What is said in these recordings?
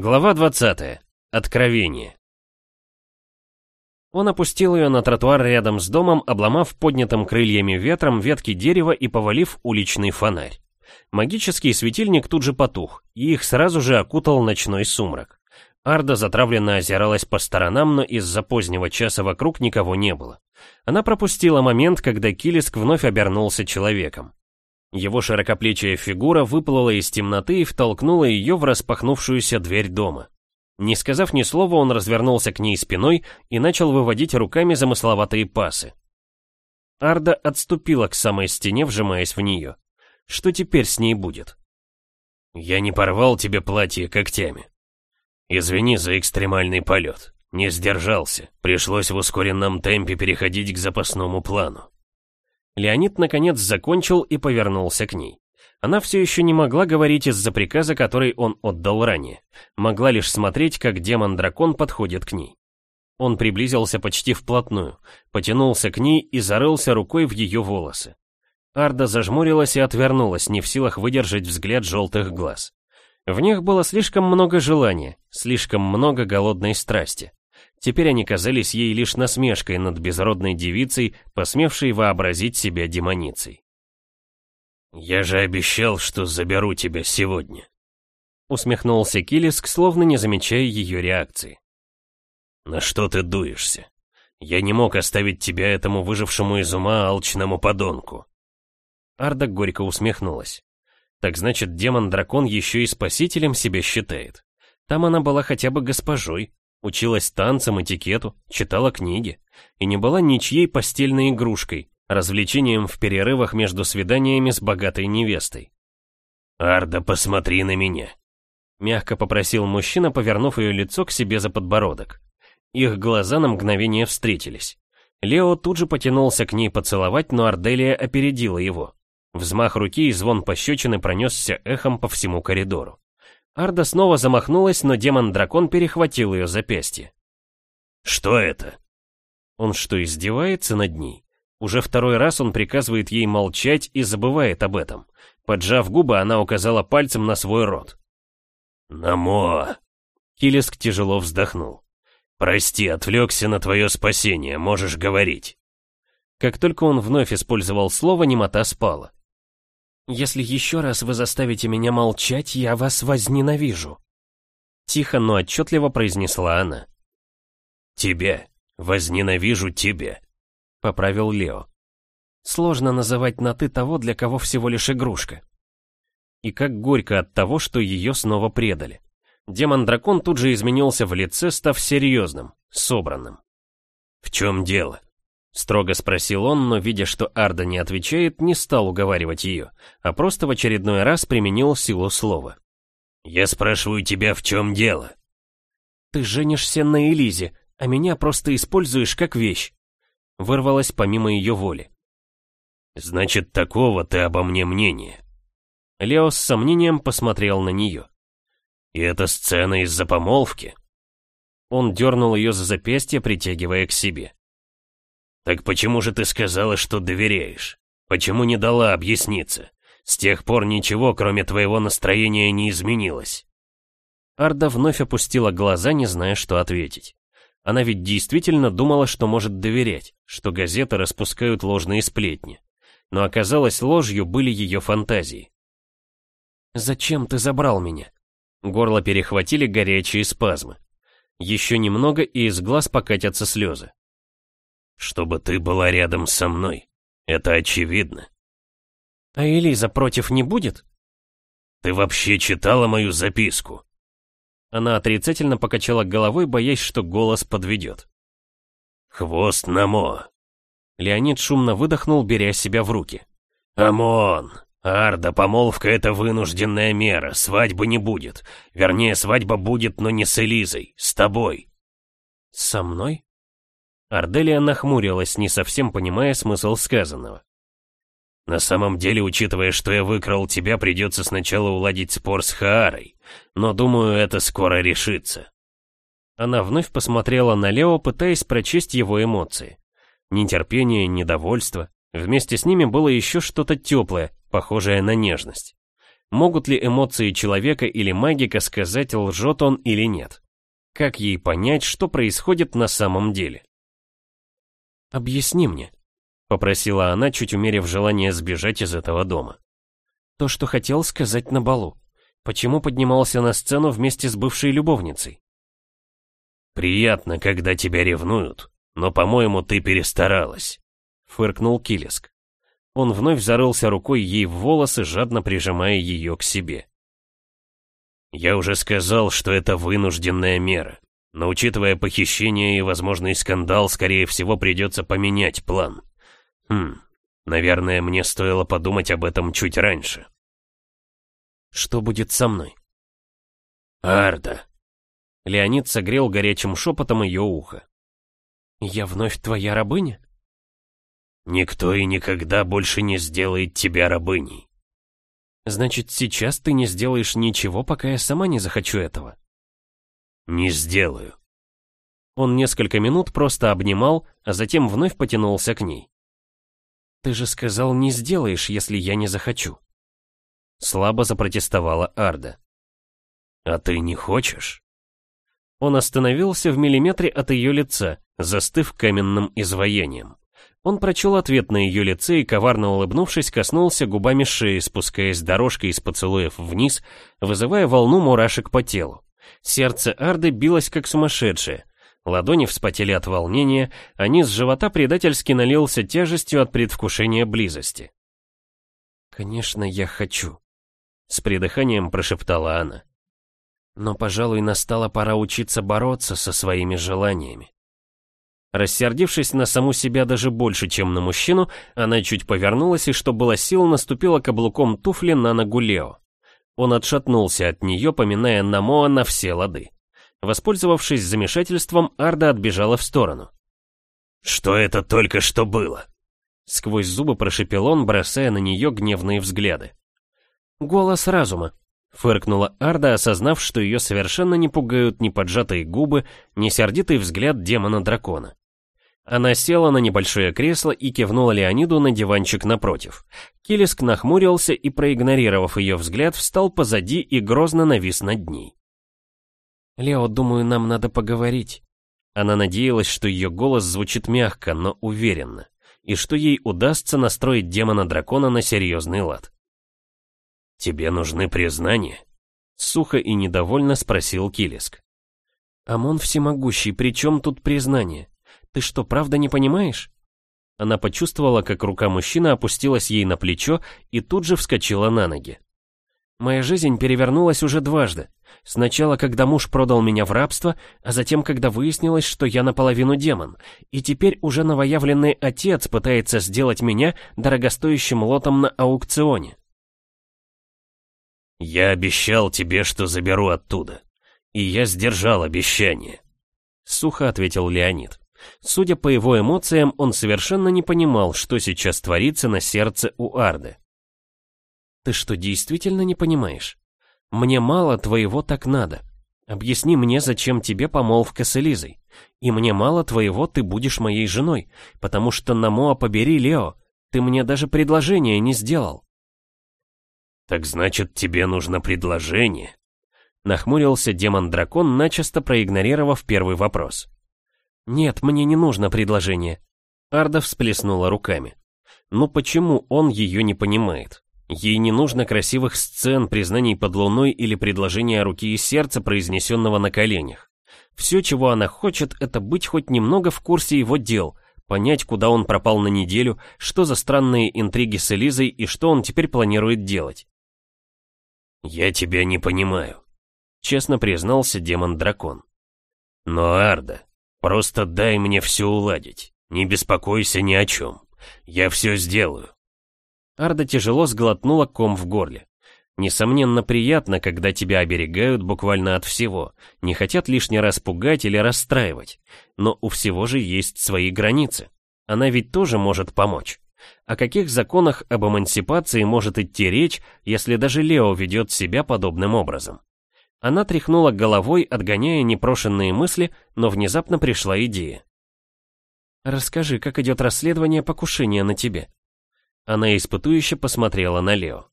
Глава 20. Откровение. Он опустил ее на тротуар рядом с домом, обломав поднятым крыльями ветром ветки дерева и повалив уличный фонарь. Магический светильник тут же потух, и их сразу же окутал ночной сумрак. Арда затравленно озиралась по сторонам, но из-за позднего часа вокруг никого не было. Она пропустила момент, когда Килиск вновь обернулся человеком. Его широкоплечья фигура выплыла из темноты и втолкнула ее в распахнувшуюся дверь дома. Не сказав ни слова, он развернулся к ней спиной и начал выводить руками замысловатые пасы. Арда отступила к самой стене, вжимаясь в нее. Что теперь с ней будет? «Я не порвал тебе платье когтями. Извини за экстремальный полет. Не сдержался. Пришлось в ускоренном темпе переходить к запасному плану. Леонид наконец закончил и повернулся к ней. Она все еще не могла говорить из-за приказа, который он отдал ранее. Могла лишь смотреть, как демон-дракон подходит к ней. Он приблизился почти вплотную, потянулся к ней и зарылся рукой в ее волосы. Арда зажмурилась и отвернулась, не в силах выдержать взгляд желтых глаз. В них было слишком много желания, слишком много голодной страсти. Теперь они казались ей лишь насмешкой над безродной девицей, посмевшей вообразить себя демоницей. «Я же обещал, что заберу тебя сегодня», — усмехнулся Килиск, словно не замечая ее реакции. «На что ты дуешься? Я не мог оставить тебя этому выжившему из ума алчному подонку». Арда горько усмехнулась. «Так значит, демон-дракон еще и спасителем себя считает. Там она была хотя бы госпожой, Училась танцам, этикету, читала книги. И не была ничьей постельной игрушкой, развлечением в перерывах между свиданиями с богатой невестой. «Арда, посмотри на меня!» Мягко попросил мужчина, повернув ее лицо к себе за подбородок. Их глаза на мгновение встретились. Лео тут же потянулся к ней поцеловать, но Арделия опередила его. Взмах руки и звон пощечины пронесся эхом по всему коридору. Арда снова замахнулась, но демон-дракон перехватил ее запястье. «Что это?» Он что, издевается над ней? Уже второй раз он приказывает ей молчать и забывает об этом. Поджав губы, она указала пальцем на свой рот. «Намо!» Килиск тяжело вздохнул. «Прости, отвлекся на твое спасение, можешь говорить». Как только он вновь использовал слово, немота спала. Если еще раз вы заставите меня молчать, я вас возненавижу. Тихо, но отчетливо произнесла она. Тебя. Возненавижу тебя. Поправил Лео. Сложно называть на «ты» того, для кого всего лишь игрушка. И как горько от того, что ее снова предали. Демон-дракон тут же изменился в лице, став серьезным, собранным. «В чем дело?» Строго спросил он, но, видя, что Арда не отвечает, не стал уговаривать ее, а просто в очередной раз применил силу слова. «Я спрашиваю тебя, в чем дело?» «Ты женишься на Элизе, а меня просто используешь как вещь», вырвалась помимо ее воли. «Значит, такого ты обо мне мнение». Лео с сомнением посмотрел на нее. «И эта сцена из-за помолвки?» Он дернул ее за запястье, притягивая к себе. «Так почему же ты сказала, что доверяешь? Почему не дала объясниться? С тех пор ничего, кроме твоего настроения, не изменилось». Арда вновь опустила глаза, не зная, что ответить. Она ведь действительно думала, что может доверять, что газеты распускают ложные сплетни. Но оказалось, ложью были ее фантазии. «Зачем ты забрал меня?» Горло перехватили горячие спазмы. Еще немного, и из глаз покатятся слезы. Чтобы ты была рядом со мной. Это очевидно. А Элиза против не будет? Ты вообще читала мою записку? Она отрицательно покачала головой, боясь, что голос подведет. Хвост намо. Леонид шумно выдохнул, беря себя в руки. «Амон! Арда, помолвка — это вынужденная мера, свадьбы не будет. Вернее, свадьба будет, но не с Элизой, с тобой». «Со мной?» Арделия нахмурилась, не совсем понимая смысл сказанного. «На самом деле, учитывая, что я выкрал тебя, придется сначала уладить спор с Хаарой, но думаю, это скоро решится». Она вновь посмотрела на Лео, пытаясь прочесть его эмоции. Нетерпение, недовольство. Вместе с ними было еще что-то теплое, похожее на нежность. Могут ли эмоции человека или магика сказать, лжет он или нет? Как ей понять, что происходит на самом деле? «Объясни мне», — попросила она, чуть умерив желание сбежать из этого дома. «То, что хотел сказать на балу. Почему поднимался на сцену вместе с бывшей любовницей?» «Приятно, когда тебя ревнуют, но, по-моему, ты перестаралась», — фыркнул Килиск. Он вновь зарылся рукой ей в волосы, жадно прижимая ее к себе. «Я уже сказал, что это вынужденная мера, но учитывая похищение и возможный скандал, скорее всего, придется поменять план. Хм, наверное, мне стоило подумать об этом чуть раньше». «Что будет со мной?» «Арда», Леонид согрел горячим шепотом ее ухо. «Я вновь твоя рабыня?» «Никто и никогда больше не сделает тебя рабыней». «Значит, сейчас ты не сделаешь ничего, пока я сама не захочу этого?» «Не сделаю». Он несколько минут просто обнимал, а затем вновь потянулся к ней. «Ты же сказал, не сделаешь, если я не захочу». Слабо запротестовала Арда. «А ты не хочешь?» Он остановился в миллиметре от ее лица, застыв каменным изваянием. Он прочел ответ на ее лице и, коварно улыбнувшись, коснулся губами шеи, спускаясь дорожкой из поцелуев вниз, вызывая волну мурашек по телу. Сердце Арды билось как сумасшедшее. Ладони вспотели от волнения, а низ живота предательски налился тяжестью от предвкушения близости. «Конечно, я хочу», — с придыханием прошептала она. Но, пожалуй, настала пора учиться бороться со своими желаниями. Рассердившись на саму себя даже больше, чем на мужчину, она чуть повернулась и, что было сил, наступила каблуком туфли на ногу Лео. Он отшатнулся от нее, поминая Намоа на все лады. Воспользовавшись замешательством, Арда отбежала в сторону. «Что это только что было?» Сквозь зубы прошепел он, бросая на нее гневные взгляды. «Голос разума», Фыркнула Арда, осознав, что ее совершенно не пугают ни поджатые губы, ни сердитый взгляд демона-дракона. Она села на небольшое кресло и кивнула Леониду на диванчик напротив. Килиск нахмурился и, проигнорировав ее взгляд, встал позади и грозно навис над ней. «Лео, думаю, нам надо поговорить». Она надеялась, что ее голос звучит мягко, но уверенно, и что ей удастся настроить демона-дракона на серьезный лад. «Тебе нужны признания?» Сухо и недовольно спросил Килиск. «Амон всемогущий, при чем тут признание? Ты что, правда не понимаешь?» Она почувствовала, как рука мужчины опустилась ей на плечо и тут же вскочила на ноги. «Моя жизнь перевернулась уже дважды. Сначала, когда муж продал меня в рабство, а затем, когда выяснилось, что я наполовину демон. И теперь уже новоявленный отец пытается сделать меня дорогостоящим лотом на аукционе. «Я обещал тебе, что заберу оттуда. И я сдержал обещание», — сухо ответил Леонид. Судя по его эмоциям, он совершенно не понимал, что сейчас творится на сердце у Арды. «Ты что, действительно не понимаешь? Мне мало твоего так надо. Объясни мне, зачем тебе помолвка с Элизой. И мне мало твоего ты будешь моей женой, потому что на Моа побери, Лео, ты мне даже предложение не сделал. «Так значит, тебе нужно предложение?» Нахмурился демон-дракон, начисто проигнорировав первый вопрос. «Нет, мне не нужно предложение». Арда всплеснула руками. «Ну почему он ее не понимает? Ей не нужно красивых сцен, признаний под луной или предложения руки и сердца, произнесенного на коленях. Все, чего она хочет, это быть хоть немного в курсе его дел, понять, куда он пропал на неделю, что за странные интриги с Элизой и что он теперь планирует делать. «Я тебя не понимаю», — честно признался демон-дракон. «Но, Арда, просто дай мне все уладить. Не беспокойся ни о чем. Я все сделаю». Арда тяжело сглотнула ком в горле. Несомненно, приятно, когда тебя оберегают буквально от всего, не хотят лишний раз пугать или расстраивать. Но у всего же есть свои границы. Она ведь тоже может помочь. О каких законах об эмансипации может идти речь, если даже Лео ведет себя подобным образом? Она тряхнула головой, отгоняя непрошенные мысли, но внезапно пришла идея. «Расскажи, как идет расследование покушения на тебе?» Она испытующе посмотрела на Лео.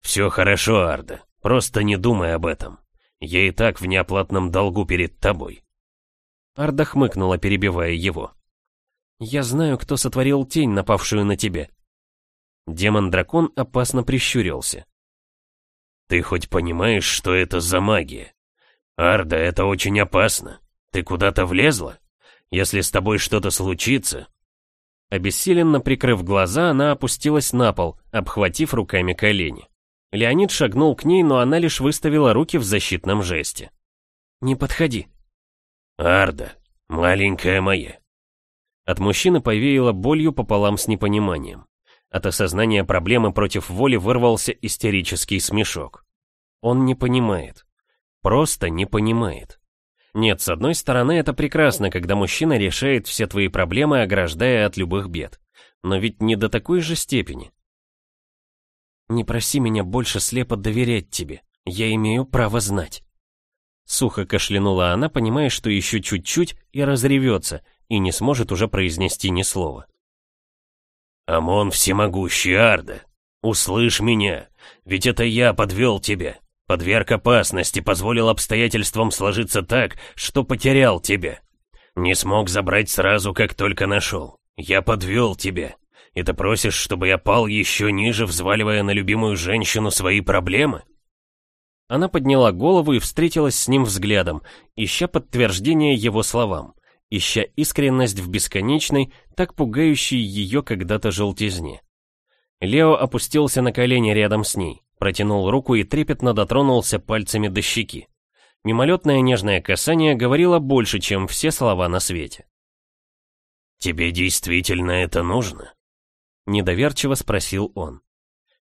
«Все хорошо, Арда, просто не думай об этом. Я и так в неоплатном долгу перед тобой». Арда хмыкнула, перебивая его. «Я знаю, кто сотворил тень, напавшую на тебя». Демон-дракон опасно прищурился. «Ты хоть понимаешь, что это за магия? Арда, это очень опасно. Ты куда-то влезла? Если с тобой что-то случится...» Обессиленно прикрыв глаза, она опустилась на пол, обхватив руками колени. Леонид шагнул к ней, но она лишь выставила руки в защитном жесте. «Не подходи». «Арда, маленькая моя». От мужчины повеяло болью пополам с непониманием. От осознания проблемы против воли вырвался истерический смешок. Он не понимает. Просто не понимает. Нет, с одной стороны, это прекрасно, когда мужчина решает все твои проблемы, ограждая от любых бед. Но ведь не до такой же степени. Не проси меня больше слепо доверять тебе. Я имею право знать. Сухо кашлянула она, понимая, что еще чуть-чуть и разревется, и не сможет уже произнести ни слова. «Амон всемогущий, Арда, услышь меня, ведь это я подвел тебя, подверг опасности, позволил обстоятельствам сложиться так, что потерял тебя. Не смог забрать сразу, как только нашел. Я подвел тебя, и ты просишь, чтобы я пал еще ниже, взваливая на любимую женщину свои проблемы?» Она подняла голову и встретилась с ним взглядом, ища подтверждение его словам ища искренность в бесконечной, так пугающей ее когда-то желтизне. Лео опустился на колени рядом с ней, протянул руку и трепетно дотронулся пальцами до щеки. Мимолетное нежное касание говорило больше, чем все слова на свете. «Тебе действительно это нужно?» Недоверчиво спросил он.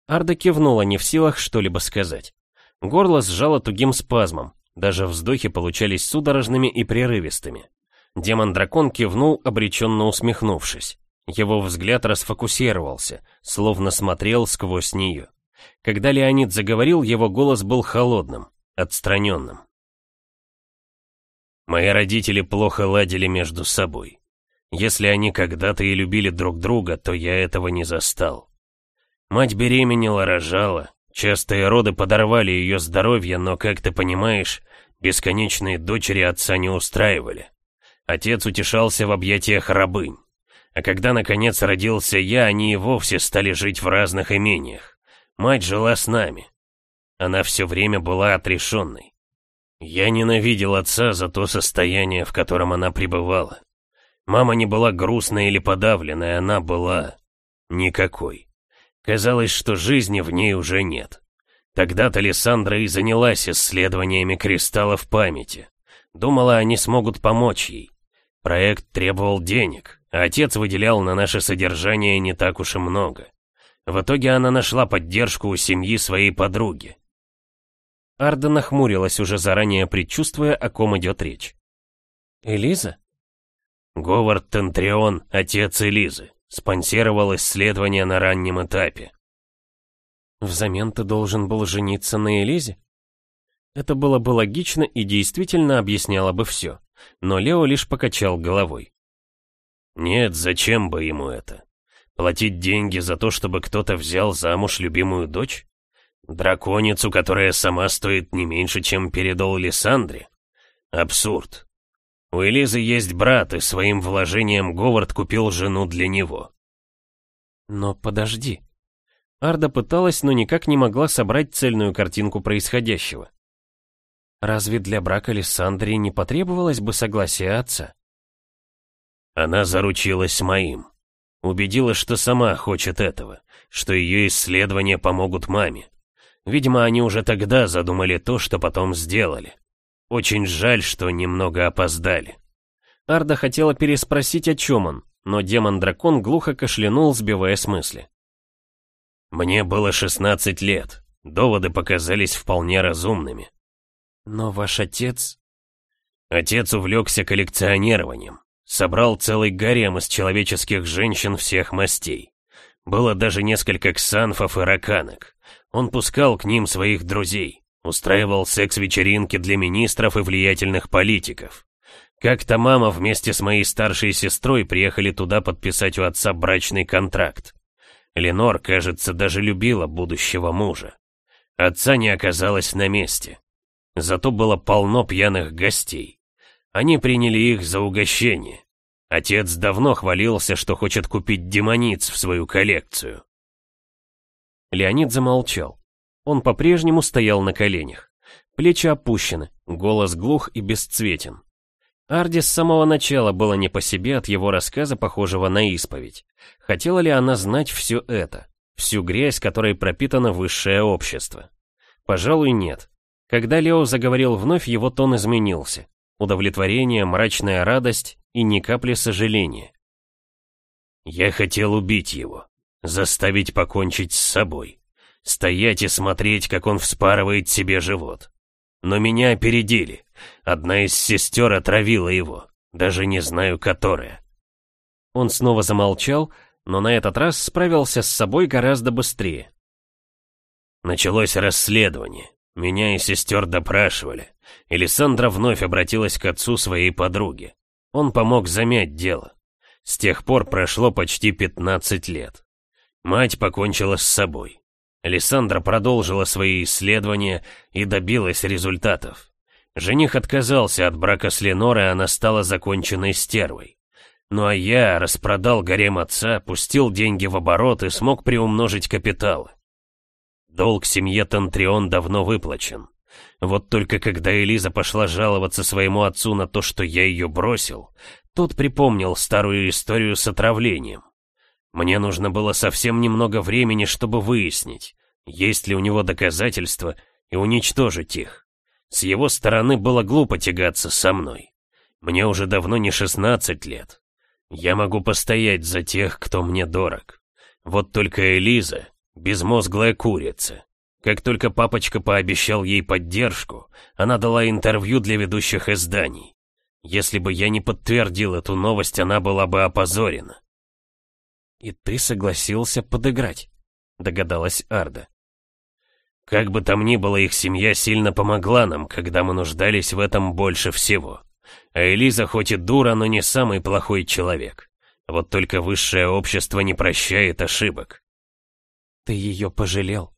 Арда кивнула, не в силах что-либо сказать. Горло сжало тугим спазмом, даже вздохи получались судорожными и прерывистыми. Демон-дракон кивнул, обреченно усмехнувшись. Его взгляд расфокусировался, словно смотрел сквозь нее. Когда Леонид заговорил, его голос был холодным, отстраненным. «Мои родители плохо ладили между собой. Если они когда-то и любили друг друга, то я этого не застал. Мать беременела, рожала, частые роды подорвали ее здоровье, но, как ты понимаешь, бесконечные дочери отца не устраивали. Отец утешался в объятиях рабынь. А когда наконец родился я, они и вовсе стали жить в разных имениях. Мать жила с нами. Она все время была отрешенной. Я ненавидел отца за то состояние, в котором она пребывала. Мама не была грустной или подавленной, она была... никакой. Казалось, что жизни в ней уже нет. Тогда-то Лиссандра и занялась исследованиями кристаллов памяти. Думала, они смогут помочь ей. Проект требовал денег, а отец выделял на наше содержание не так уж и много. В итоге она нашла поддержку у семьи своей подруги. Арда нахмурилась, уже заранее предчувствуя, о ком идет речь. «Элиза?» Говард Тентрион, отец Элизы, спонсировал исследование на раннем этапе. «Взамен ты должен был жениться на Элизе?» Это было бы логично и действительно объясняло бы все но Лео лишь покачал головой. Нет, зачем бы ему это? Платить деньги за то, чтобы кто-то взял замуж любимую дочь? Драконицу, которая сама стоит не меньше, чем передал Лиссандре? Абсурд. У Элизы есть брат, и своим вложением Говард купил жену для него. Но подожди. Арда пыталась, но никак не могла собрать цельную картинку происходящего. Разве для брака Лиссандрии не потребовалось бы согласия отца? Она заручилась моим. Убедила, что сама хочет этого, что ее исследования помогут маме. Видимо, они уже тогда задумали то, что потом сделали. Очень жаль, что немного опоздали. Арда хотела переспросить, о чем он, но демон-дракон глухо кашлянул, сбивая с мысли. Мне было 16 лет. Доводы показались вполне разумными. Но ваш отец... Отец увлекся коллекционированием. Собрал целый гарем из человеческих женщин всех мастей. Было даже несколько ксанфов и раканок. Он пускал к ним своих друзей. Устраивал секс-вечеринки для министров и влиятельных политиков. Как-то мама вместе с моей старшей сестрой приехали туда подписать у отца брачный контракт. Ленор, кажется, даже любила будущего мужа. Отца не оказалось на месте. Зато было полно пьяных гостей. Они приняли их за угощение. Отец давно хвалился, что хочет купить демониц в свою коллекцию. Леонид замолчал. Он по-прежнему стоял на коленях. Плечи опущены, голос глух и бесцветен. Арди с самого начала было не по себе от его рассказа, похожего на исповедь. Хотела ли она знать все это? Всю грязь, которой пропитано высшее общество? Пожалуй, нет. Когда Лео заговорил вновь, его тон изменился. Удовлетворение, мрачная радость и ни капли сожаления. «Я хотел убить его, заставить покончить с собой, стоять и смотреть, как он вспарывает себе живот. Но меня опередили. Одна из сестер отравила его, даже не знаю которая». Он снова замолчал, но на этот раз справился с собой гораздо быстрее. Началось расследование. Меня и сестер допрашивали. Элисандра вновь обратилась к отцу своей подруги. Он помог замять дело. С тех пор прошло почти 15 лет. Мать покончила с собой. Александра продолжила свои исследования и добилась результатов. Жених отказался от брака с Ленорой, она стала законченной стервой. Ну а я распродал гарем отца, пустил деньги в оборот и смог приумножить капиталы. Долг семье Тантрион давно выплачен. Вот только когда Элиза пошла жаловаться своему отцу на то, что я ее бросил, тот припомнил старую историю с отравлением. Мне нужно было совсем немного времени, чтобы выяснить, есть ли у него доказательства, и уничтожить их. С его стороны было глупо тягаться со мной. Мне уже давно не 16 лет. Я могу постоять за тех, кто мне дорог. Вот только Элиза — безмозглая курица. Как только папочка пообещал ей поддержку, она дала интервью для ведущих изданий. Если бы я не подтвердил эту новость, она была бы опозорена. «И ты согласился подыграть», — догадалась Арда. Как бы там ни было, их семья сильно помогла нам, когда мы нуждались в этом больше всего. А Элиза хоть и дура, но не самый плохой человек. Вот только высшее общество не прощает ошибок. Ты ее пожалел?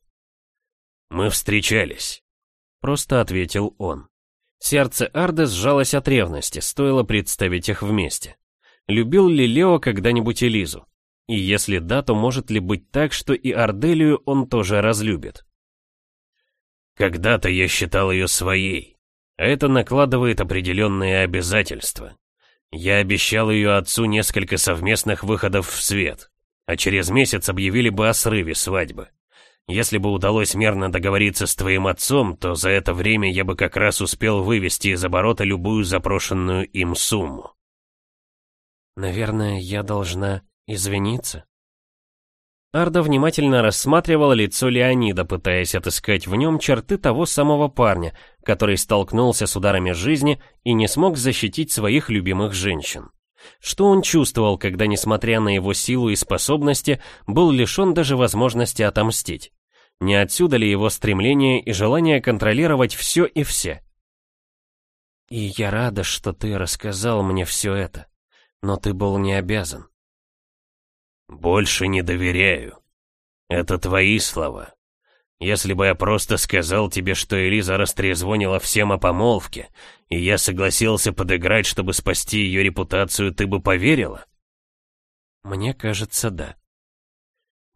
«Мы встречались», — просто ответил он. Сердце Арды сжалось от ревности, стоило представить их вместе. Любил ли Лео когда-нибудь Элизу? И если да, то может ли быть так, что и Арделию он тоже разлюбит? Когда-то я считал ее своей, а это накладывает определенные обязательства. Я обещал ее отцу несколько совместных выходов в свет, а через месяц объявили бы о срыве свадьбы. Если бы удалось мирно договориться с твоим отцом, то за это время я бы как раз успел вывести из оборота любую запрошенную им сумму. Наверное, я должна извиниться. Арда внимательно рассматривала лицо Леонида, пытаясь отыскать в нем черты того самого парня, который столкнулся с ударами жизни и не смог защитить своих любимых женщин. Что он чувствовал, когда, несмотря на его силу и способности, был лишен даже возможности отомстить? Не отсюда ли его стремление и желание контролировать все и все? И я рада, что ты рассказал мне все это, но ты был не обязан. Больше не доверяю. Это твои слова. Если бы я просто сказал тебе, что Элиза растрезвонила всем о помолвке, и я согласился подыграть, чтобы спасти ее репутацию, ты бы поверила? Мне кажется, да.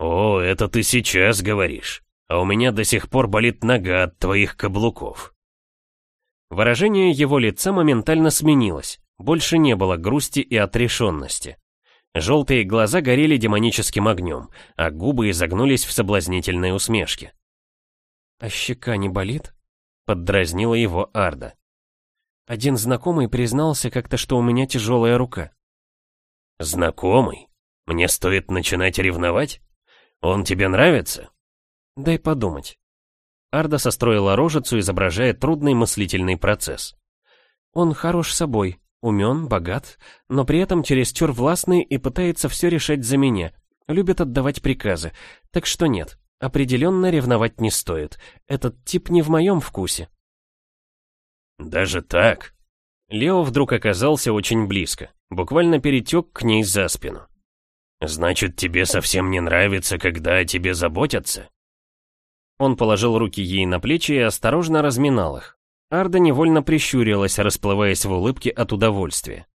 О, это ты сейчас говоришь а у меня до сих пор болит нога от твоих каблуков». Выражение его лица моментально сменилось, больше не было грусти и отрешенности. Желтые глаза горели демоническим огнем, а губы изогнулись в соблазнительной усмешке. «А щека не болит?» — поддразнила его Арда. Один знакомый признался как-то, что у меня тяжелая рука. «Знакомый? Мне стоит начинать ревновать? Он тебе нравится?» Дай подумать. Арда состроила рожицу, изображая трудный мыслительный процесс. Он хорош собой, умен, богат, но при этом чересчур властный и пытается все решать за меня, любит отдавать приказы, так что нет, определенно ревновать не стоит. Этот тип не в моем вкусе. Даже так? Лео вдруг оказался очень близко, буквально перетек к ней за спину. Значит, тебе совсем не нравится, когда о тебе заботятся? Он положил руки ей на плечи и осторожно разминал их. Арда невольно прищурилась, расплываясь в улыбке от удовольствия.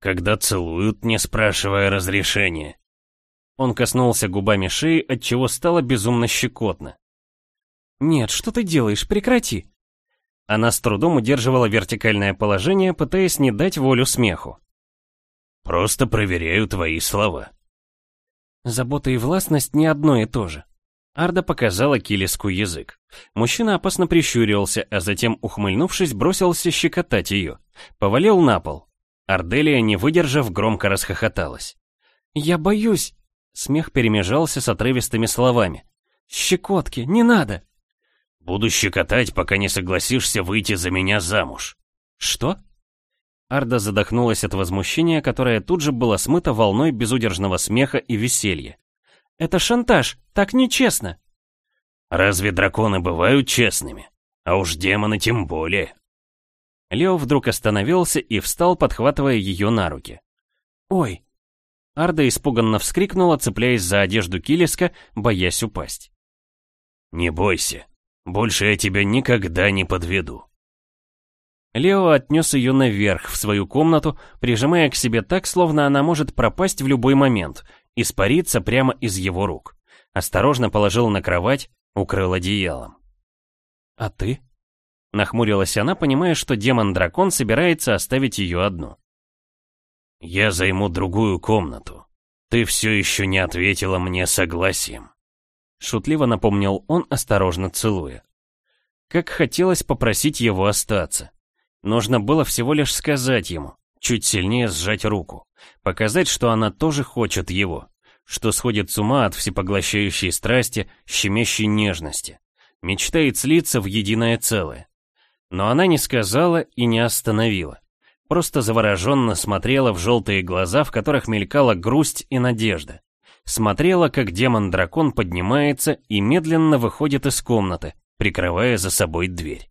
«Когда целуют, не спрашивая разрешения». Он коснулся губами шеи, отчего стало безумно щекотно. «Нет, что ты делаешь? Прекрати!» Она с трудом удерживала вертикальное положение, пытаясь не дать волю смеху. «Просто проверяю твои слова». Забота и властность не одно и то же. Арда показала Килиску язык. Мужчина опасно прищурился, а затем, ухмыльнувшись, бросился щекотать ее. Повалил на пол. Арделия, не выдержав, громко расхохоталась. «Я боюсь!» Смех перемежался с отрывистыми словами. «Щекотки, не надо!» «Буду щекотать, пока не согласишься выйти за меня замуж». «Что?» Арда задохнулась от возмущения, которое тут же было смыто волной безудержного смеха и веселья. Это шантаж, так нечестно. Разве драконы бывают честными? А уж демоны тем более. Лео вдруг остановился и встал, подхватывая ее на руки. «Ой!» Арда испуганно вскрикнула, цепляясь за одежду Килиска, боясь упасть. «Не бойся, больше я тебя никогда не подведу». Лео отнес ее наверх, в свою комнату, прижимая к себе так, словно она может пропасть в любой момент, испариться прямо из его рук. Осторожно положил на кровать, укрыл одеялом. «А ты?» Нахмурилась она, понимая, что демон-дракон собирается оставить ее одну. «Я займу другую комнату. Ты все еще не ответила мне согласием». Шутливо напомнил он, осторожно целуя. Как хотелось попросить его остаться. Нужно было всего лишь сказать ему, чуть сильнее сжать руку. Показать, что она тоже хочет его, что сходит с ума от всепоглощающей страсти, щемящей нежности, мечтает слиться в единое целое. Но она не сказала и не остановила. Просто завороженно смотрела в желтые глаза, в которых мелькала грусть и надежда. Смотрела, как демон-дракон поднимается и медленно выходит из комнаты, прикрывая за собой дверь.